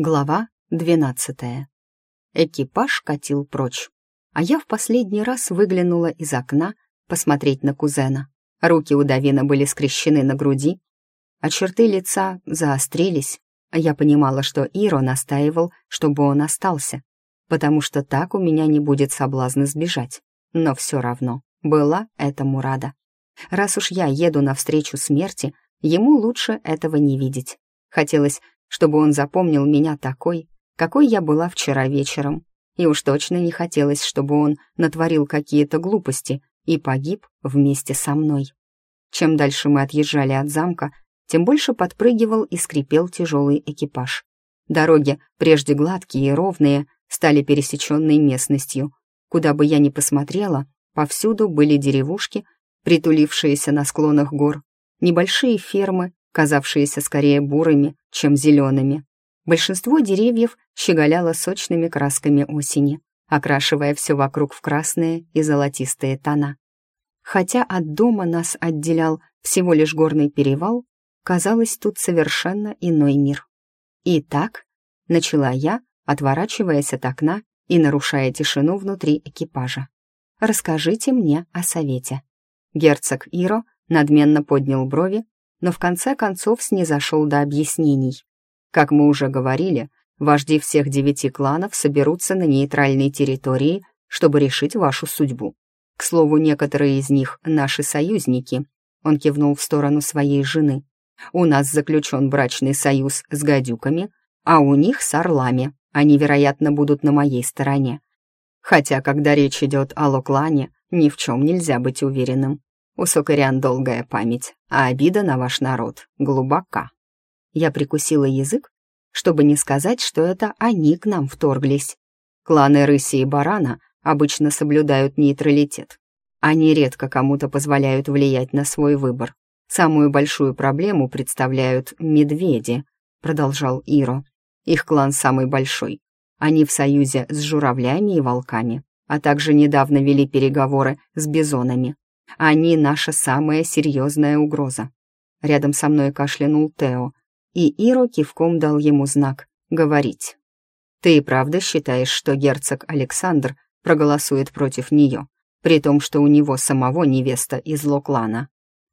Глава двенадцатая. Экипаж катил прочь, а я в последний раз выглянула из окна посмотреть на кузена. Руки у Давина были скрещены на груди, а черты лица заострились. Я понимала, что Иро настаивал, чтобы он остался, потому что так у меня не будет соблазна сбежать. Но все равно была этому рада. Раз уж я еду навстречу смерти, ему лучше этого не видеть. Хотелось чтобы он запомнил меня такой, какой я была вчера вечером. И уж точно не хотелось, чтобы он натворил какие-то глупости и погиб вместе со мной. Чем дальше мы отъезжали от замка, тем больше подпрыгивал и скрипел тяжелый экипаж. Дороги, прежде гладкие и ровные, стали пересеченной местностью. Куда бы я ни посмотрела, повсюду были деревушки, притулившиеся на склонах гор, небольшие фермы, казавшиеся скорее бурыми, чем зелеными. Большинство деревьев щеголяло сочными красками осени, окрашивая все вокруг в красные и золотистые тона. Хотя от дома нас отделял всего лишь горный перевал, казалось тут совершенно иной мир. «Итак», — начала я, отворачиваясь от окна и нарушая тишину внутри экипажа. «Расскажите мне о совете». Герцог Иро надменно поднял брови но в конце концов снизошел до объяснений. Как мы уже говорили, вожди всех девяти кланов соберутся на нейтральной территории, чтобы решить вашу судьбу. К слову, некоторые из них — наши союзники. Он кивнул в сторону своей жены. У нас заключен брачный союз с гадюками, а у них с орлами. Они, вероятно, будут на моей стороне. Хотя, когда речь идет о Локлане, ни в чем нельзя быть уверенным. У сокарян долгая память, а обида на ваш народ глубока. Я прикусила язык, чтобы не сказать, что это они к нам вторглись. Кланы рыси и барана обычно соблюдают нейтралитет. Они редко кому-то позволяют влиять на свой выбор. Самую большую проблему представляют медведи, продолжал Иро. Их клан самый большой. Они в союзе с журавлями и волками, а также недавно вели переговоры с бизонами. Они наша самая серьезная угроза. Рядом со мной кашлянул Тео, и Иро кивком дал ему знак «говорить». «Ты и правда считаешь, что герцог Александр проголосует против нее, при том, что у него самого невеста из Локлана?»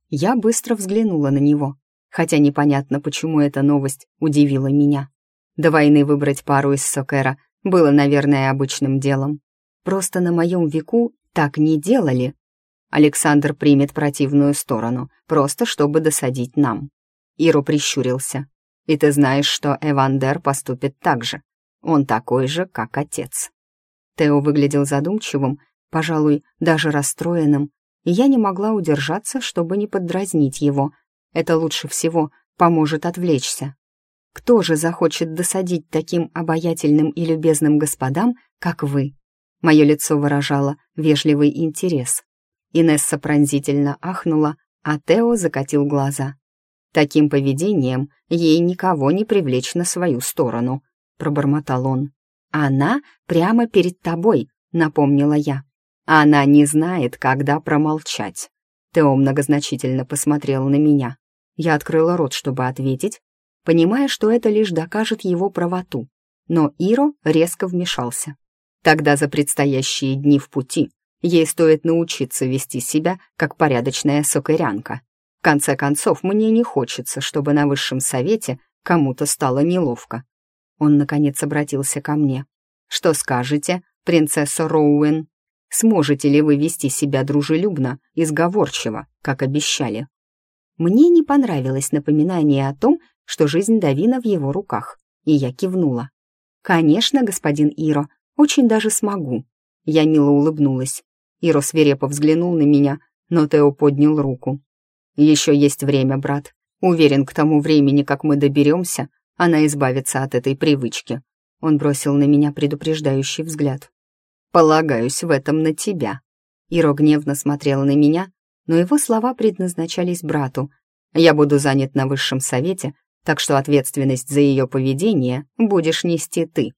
Я быстро взглянула на него, хотя непонятно, почему эта новость удивила меня. До войны выбрать пару из Сокера было, наверное, обычным делом. Просто на моем веку так не делали, Александр примет противную сторону, просто чтобы досадить нам. Иро прищурился. И ты знаешь, что Эвандер поступит так же. Он такой же, как отец. Тео выглядел задумчивым, пожалуй, даже расстроенным, и я не могла удержаться, чтобы не поддразнить его. Это лучше всего поможет отвлечься. Кто же захочет досадить таким обаятельным и любезным господам, как вы? Мое лицо выражало вежливый интерес. Инесса пронзительно ахнула, а Тео закатил глаза. «Таким поведением ей никого не привлечь на свою сторону», — пробормотал он. «Она прямо перед тобой», — напомнила я. «Она не знает, когда промолчать». Тео многозначительно посмотрел на меня. Я открыла рот, чтобы ответить, понимая, что это лишь докажет его правоту. Но Иро резко вмешался. «Тогда за предстоящие дни в пути Ей стоит научиться вести себя, как порядочная сокырянка. В конце концов, мне не хочется, чтобы на высшем совете кому-то стало неловко. Он, наконец, обратился ко мне. «Что скажете, принцесса Роуэн? Сможете ли вы вести себя дружелюбно и сговорчиво, как обещали?» Мне не понравилось напоминание о том, что жизнь Давина в его руках, и я кивнула. «Конечно, господин Иро, очень даже смогу». Я мило улыбнулась. Иро свирепо взглянул на меня, но Тео поднял руку. «Еще есть время, брат. Уверен, к тому времени, как мы доберемся, она избавится от этой привычки». Он бросил на меня предупреждающий взгляд. «Полагаюсь в этом на тебя». Иро гневно смотрел на меня, но его слова предназначались брату. «Я буду занят на высшем совете, так что ответственность за ее поведение будешь нести ты.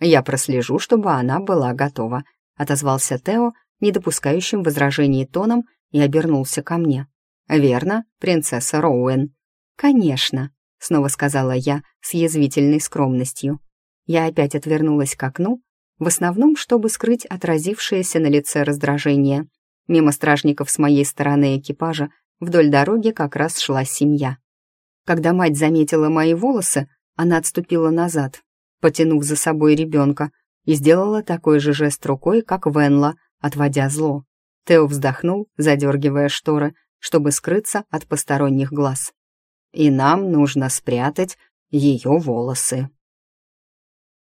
Я прослежу, чтобы она была готова», — отозвался Тео, не допускающим возражений тоном, и обернулся ко мне. «Верно, принцесса Роуэн?» «Конечно», — снова сказала я с язвительной скромностью. Я опять отвернулась к окну, в основном, чтобы скрыть отразившееся на лице раздражение. Мимо стражников с моей стороны экипажа вдоль дороги как раз шла семья. Когда мать заметила мои волосы, она отступила назад, потянув за собой ребенка, и сделала такой же жест рукой, как Венла, отводя зло. Тео вздохнул, задергивая шторы, чтобы скрыться от посторонних глаз. «И нам нужно спрятать ее волосы»,